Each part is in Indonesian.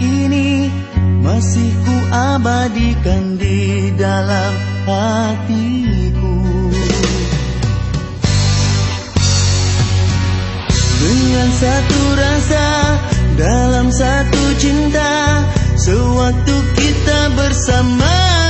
ini Masih ku abadikan di dalam hatiku. Dengan satu rasa dalam satu cinta Sewaktu kita bersama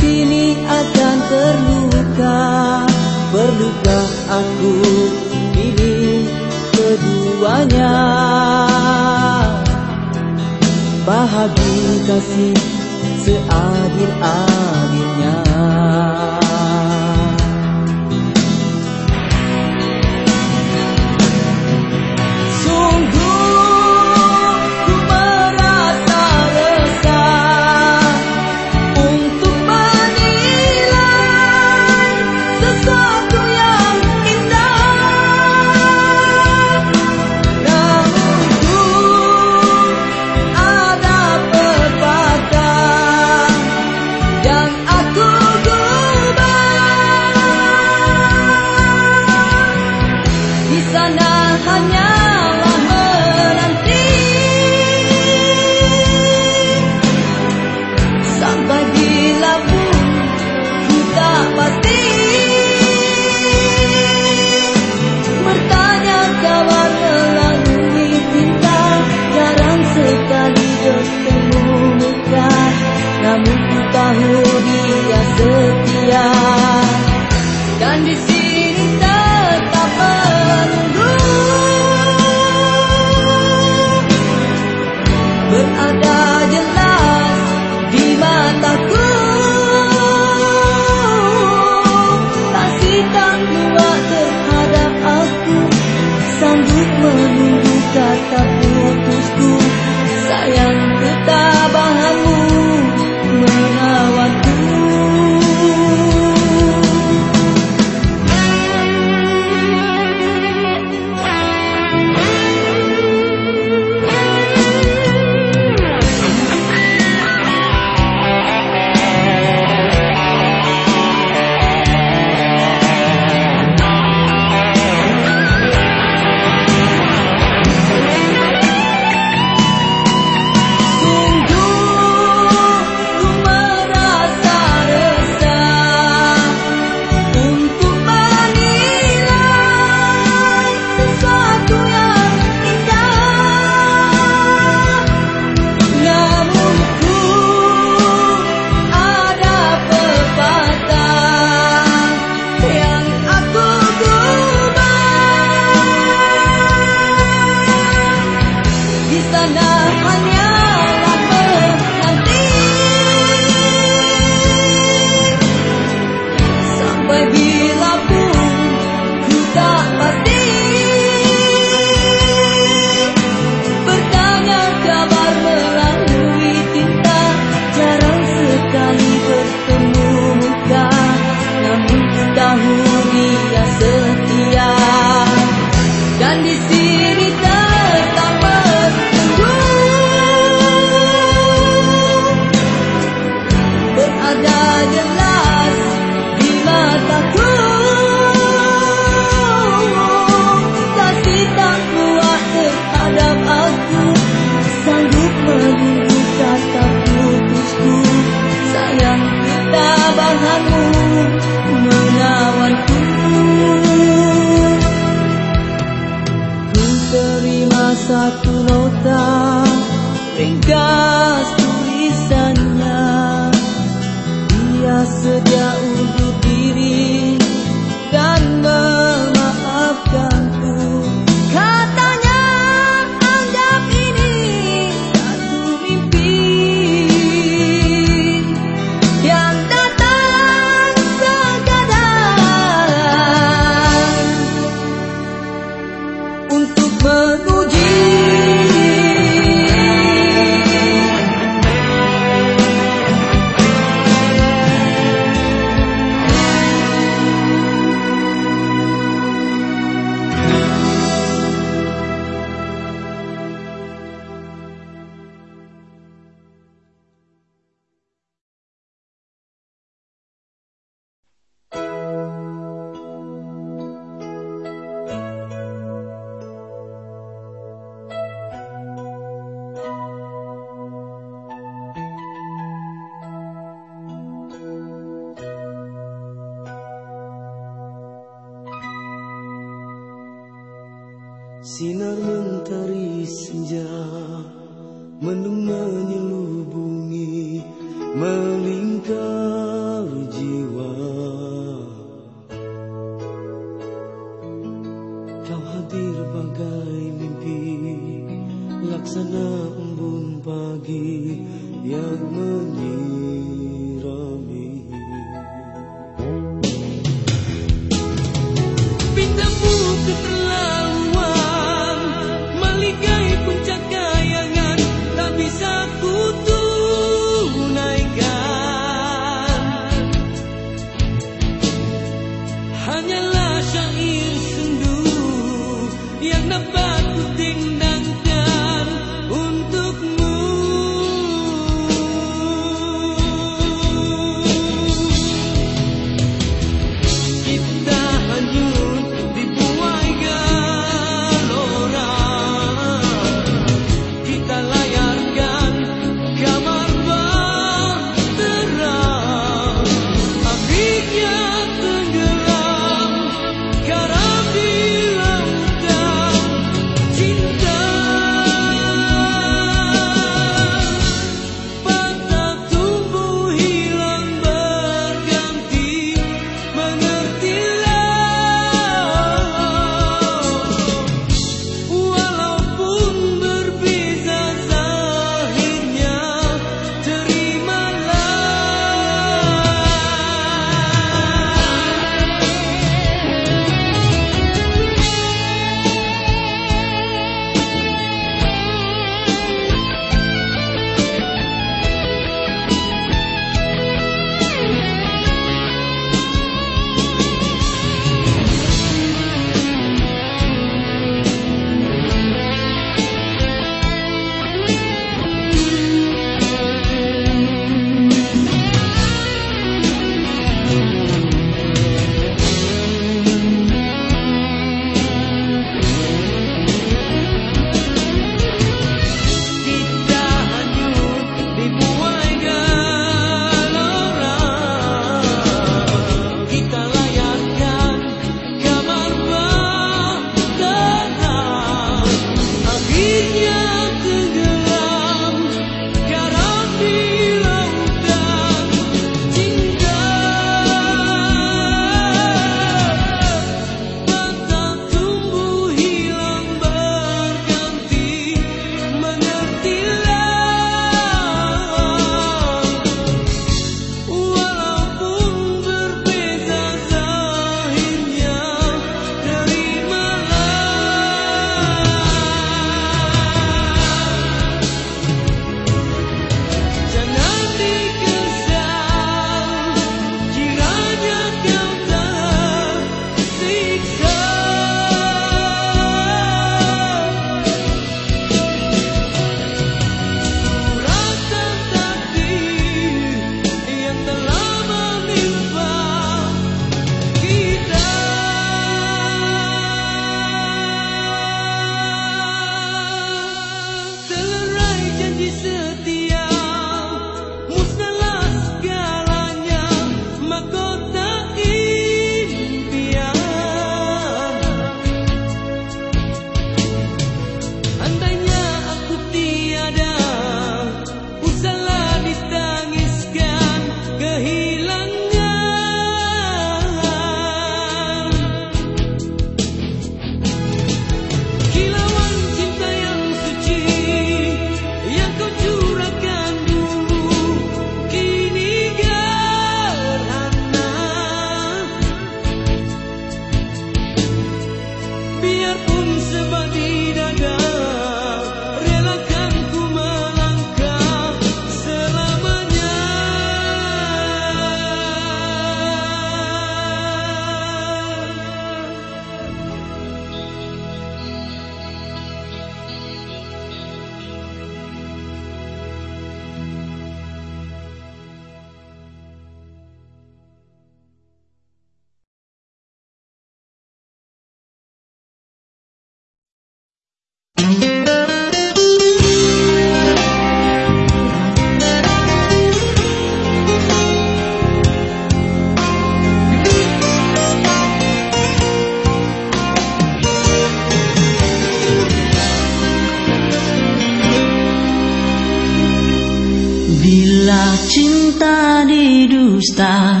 dusta.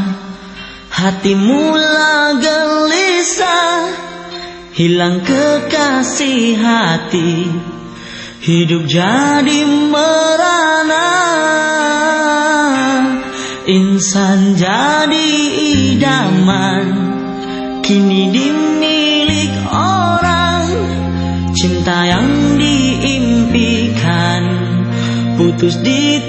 Hatimu gelisah Hilang kekasih hati. Hidup jadi merana Insan jadi idaman. Kini dimilik orang Cinta yang diimpikan. Putus di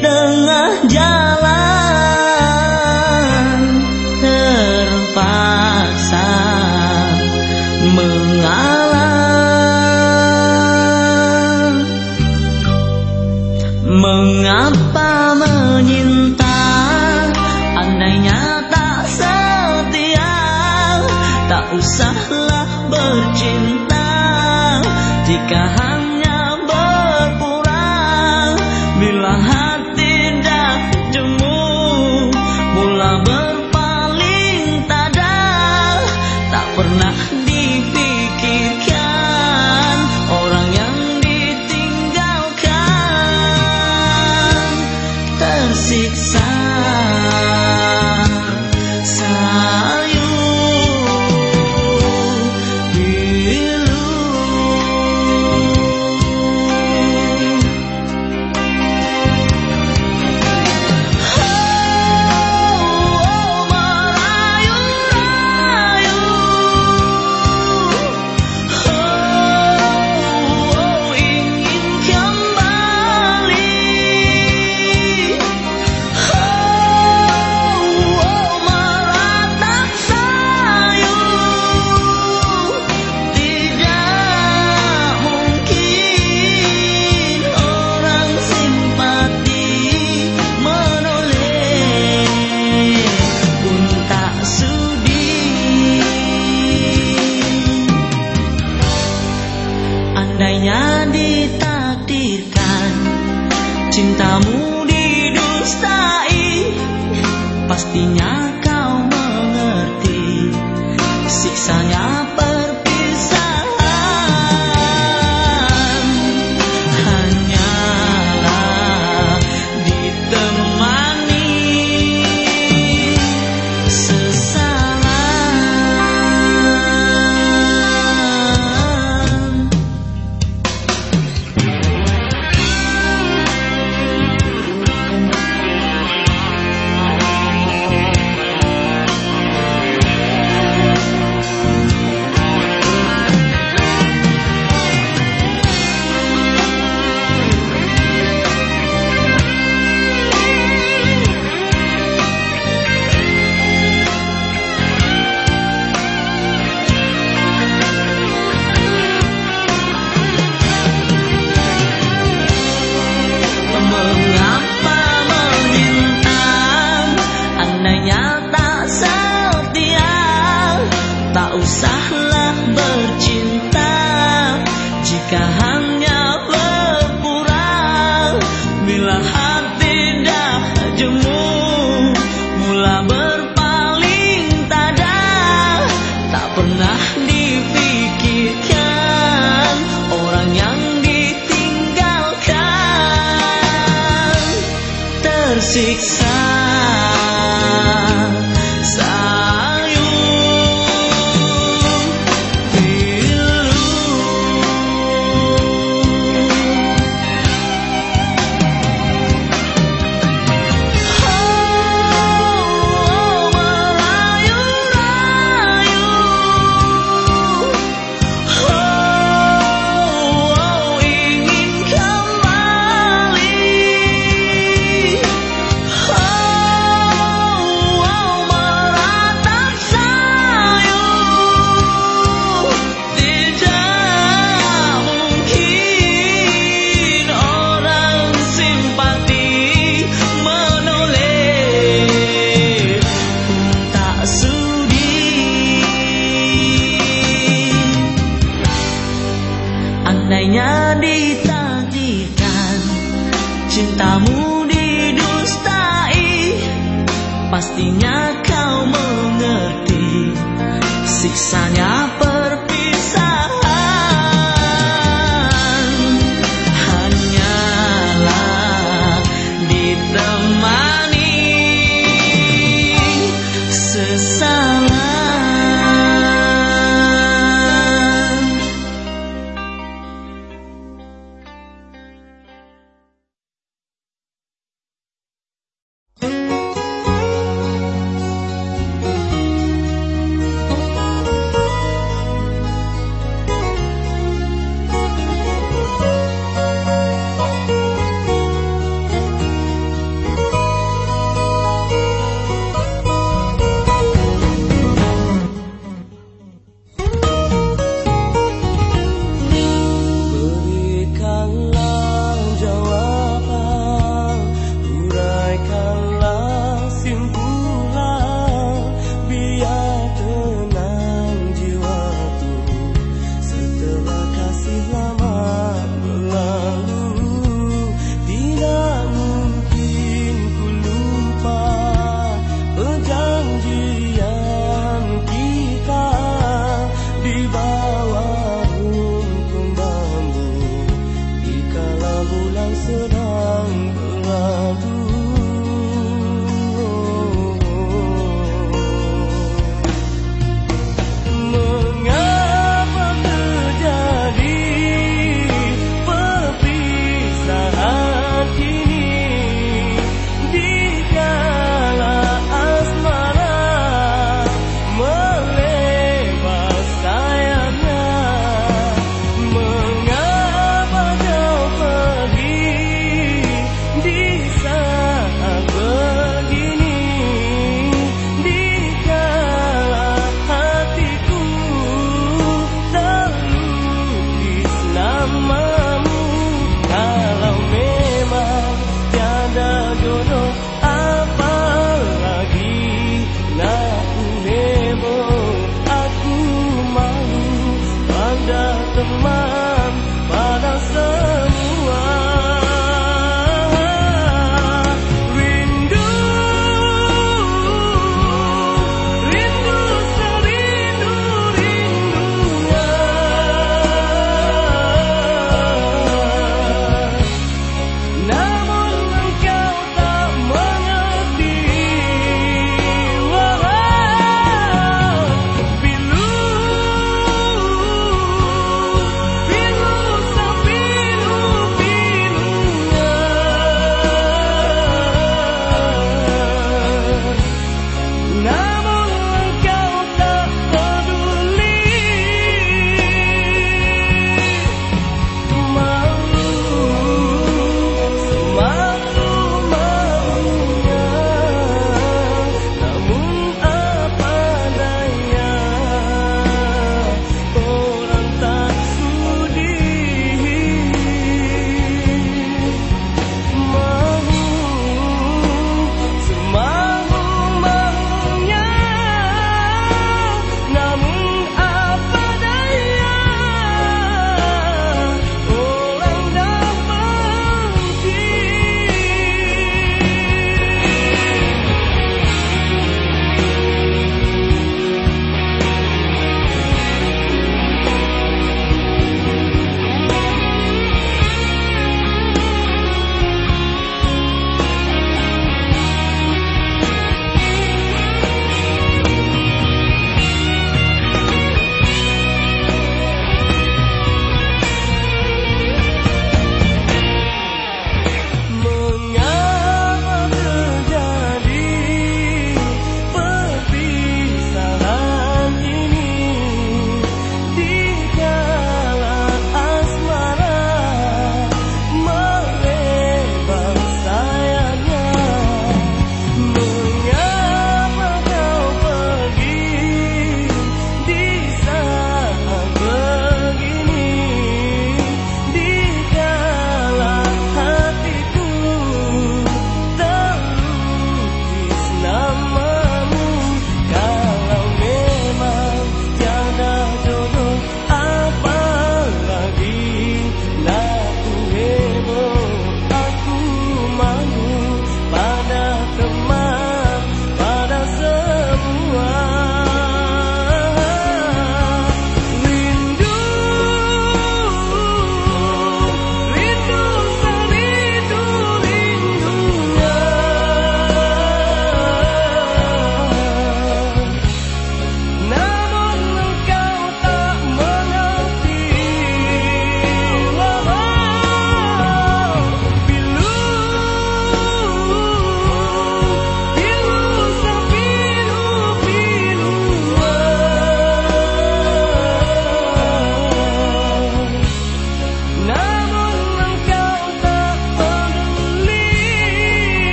usahlah bercinta. Jika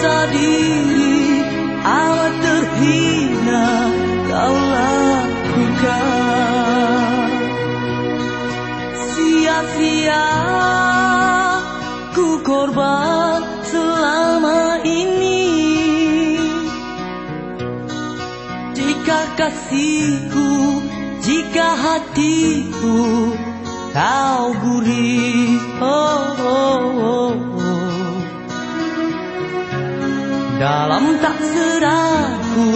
merasa diri alat terhina kau lakukan sia-sia ku korban selama ini jika kasihku jika hatiku kau gurih oh, oh, oh. dalam tak seraku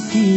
ti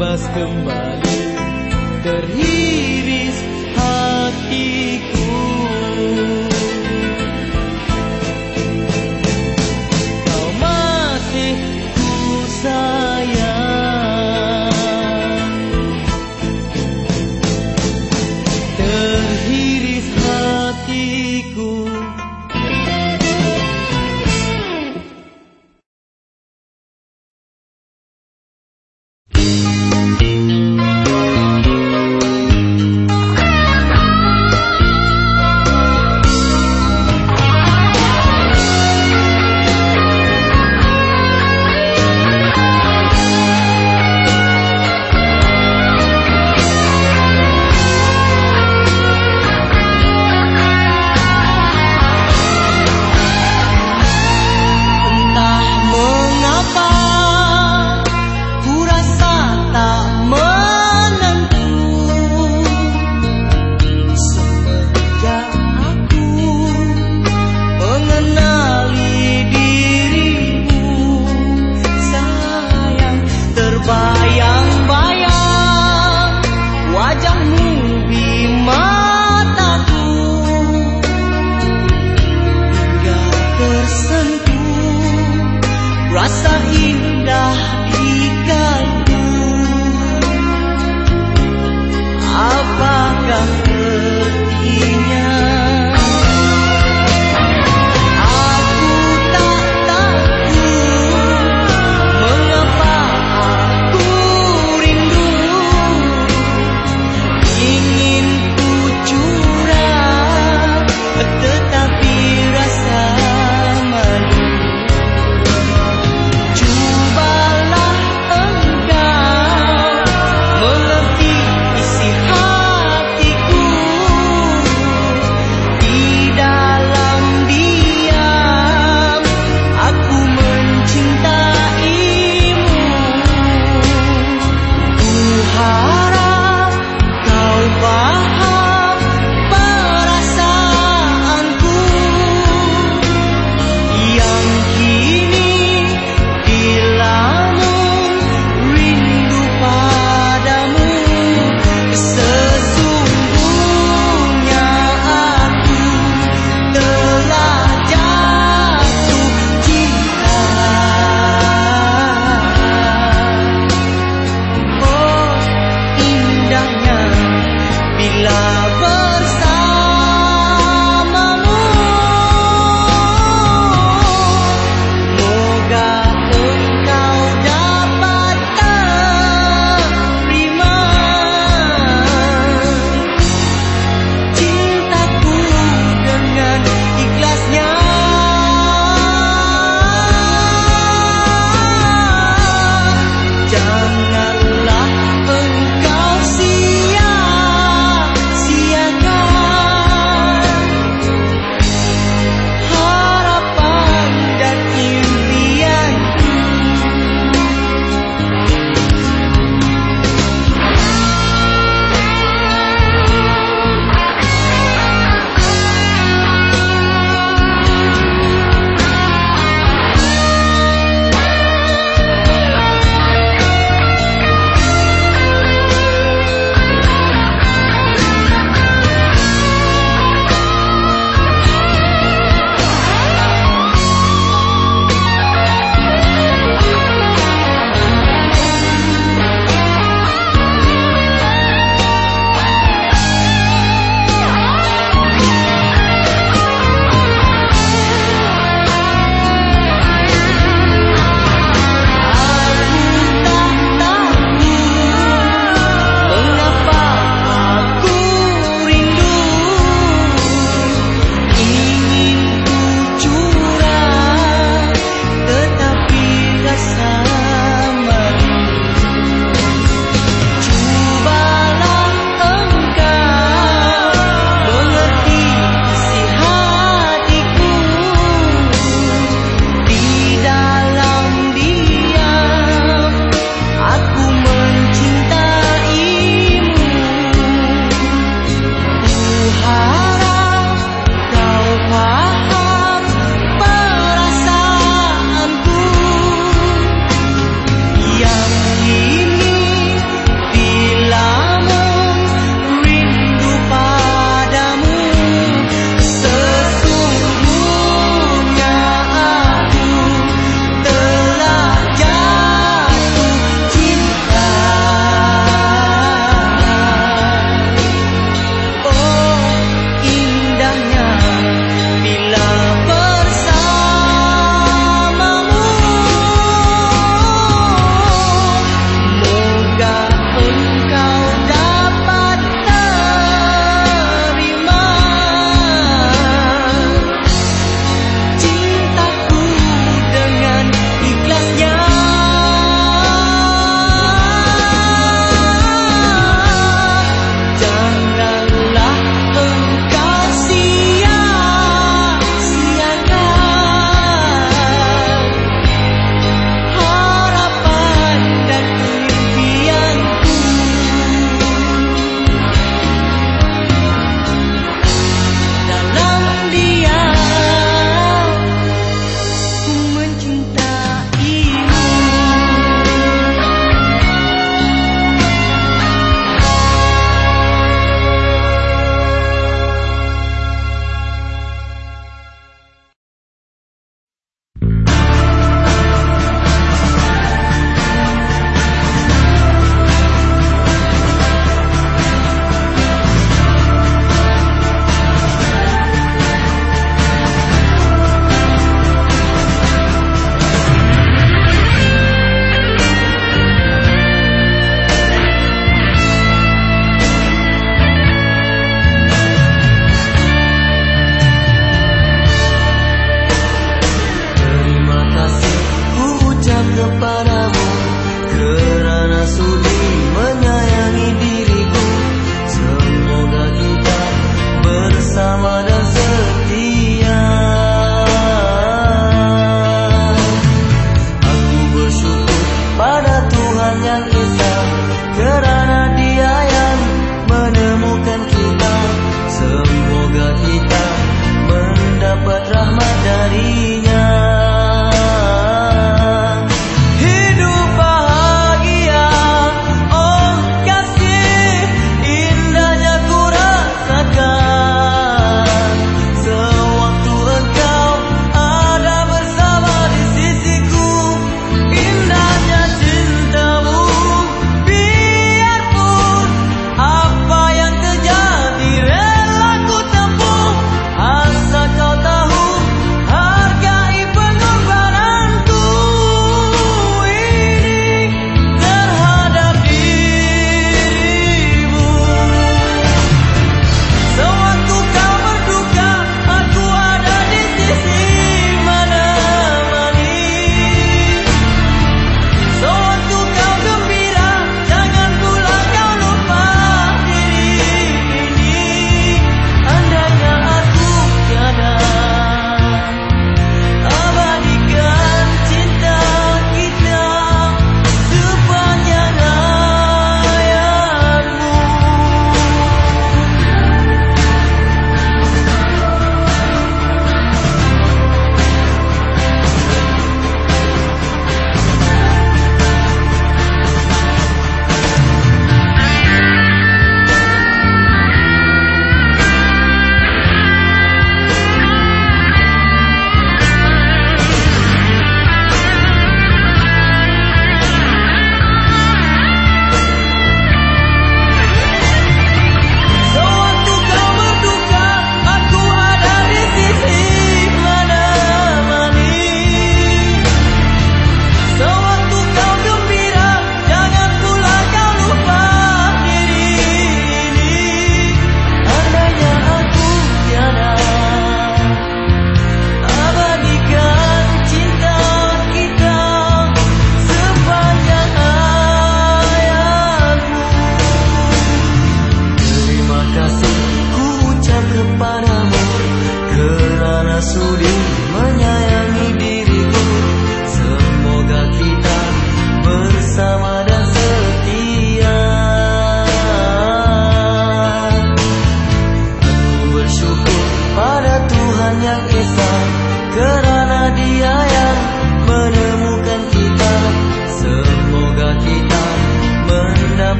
terimbas kembali terhiris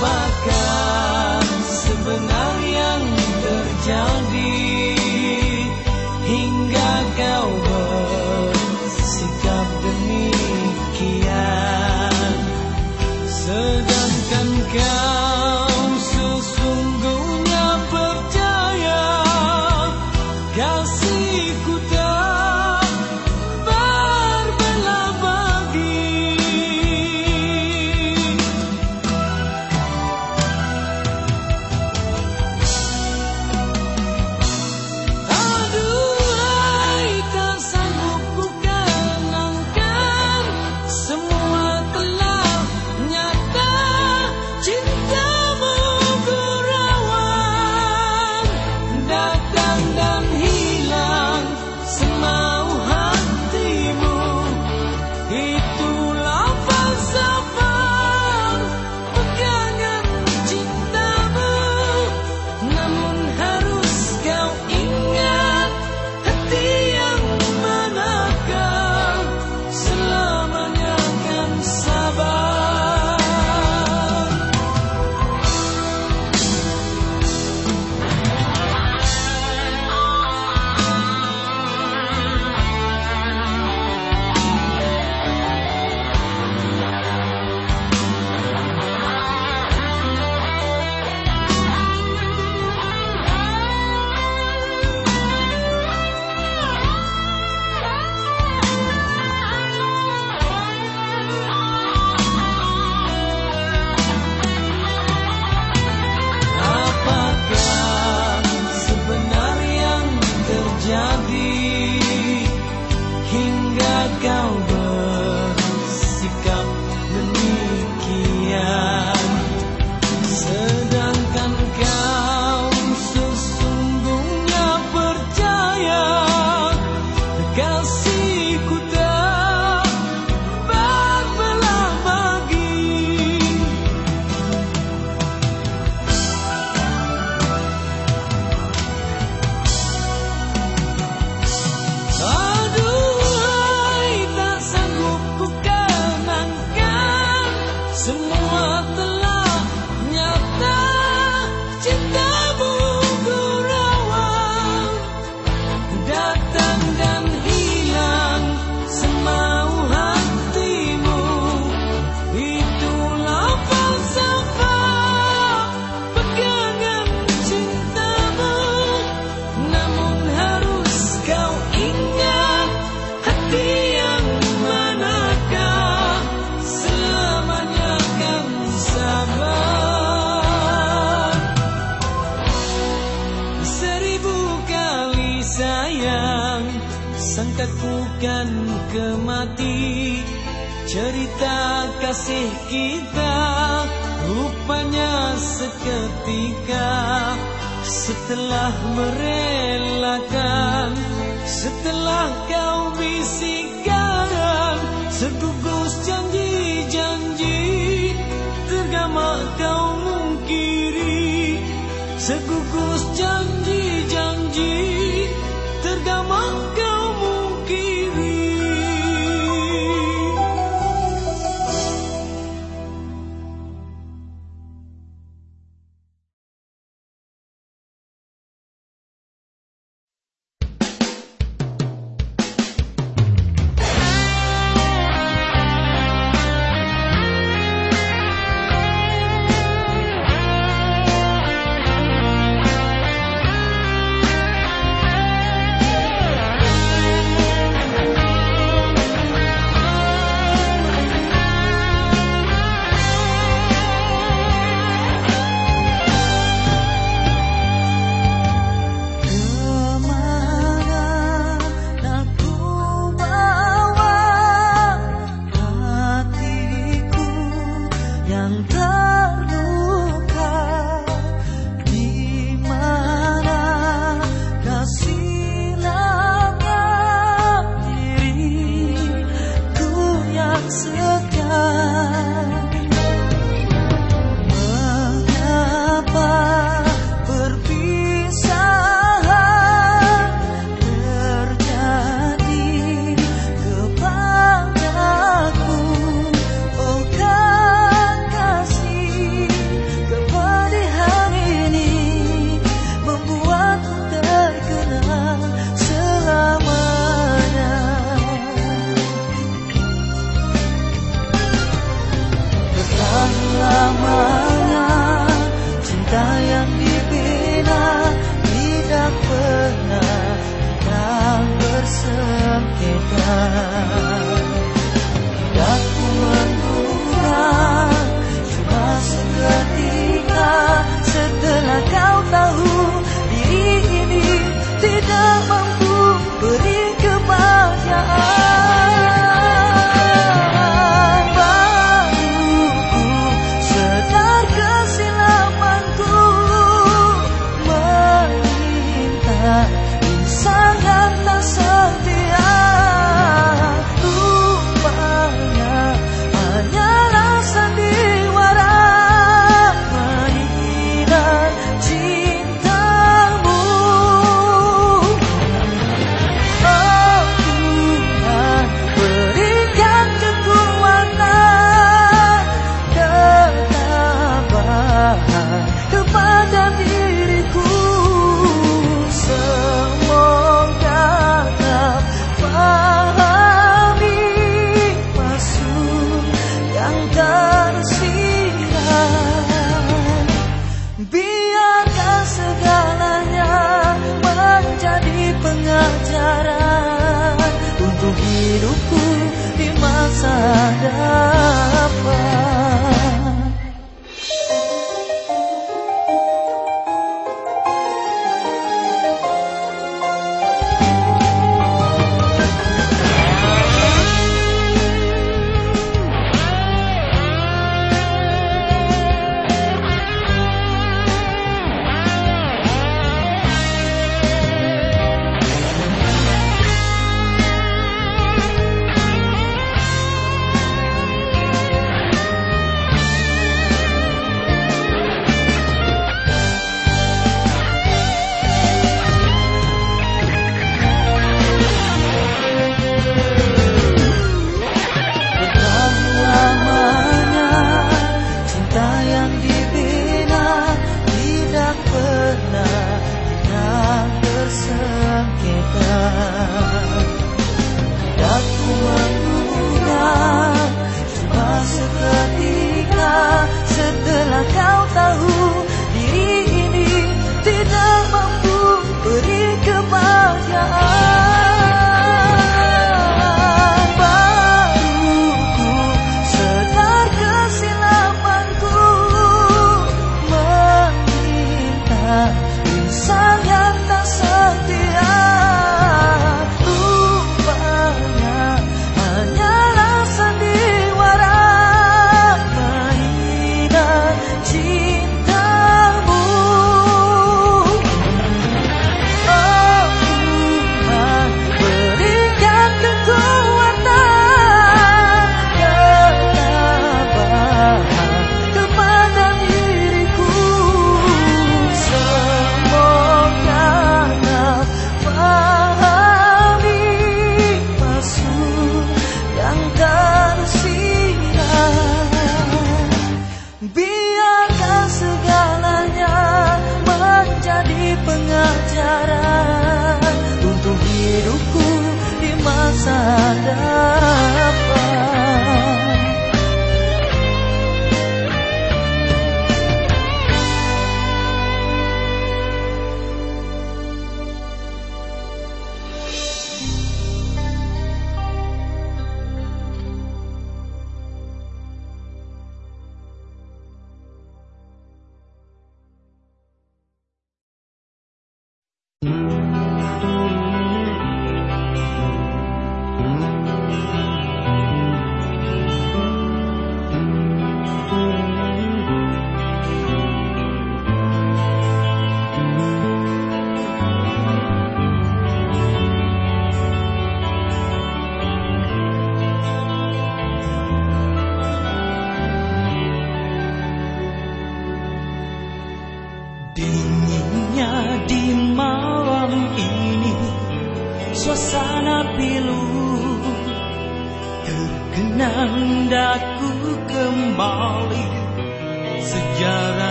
vaca.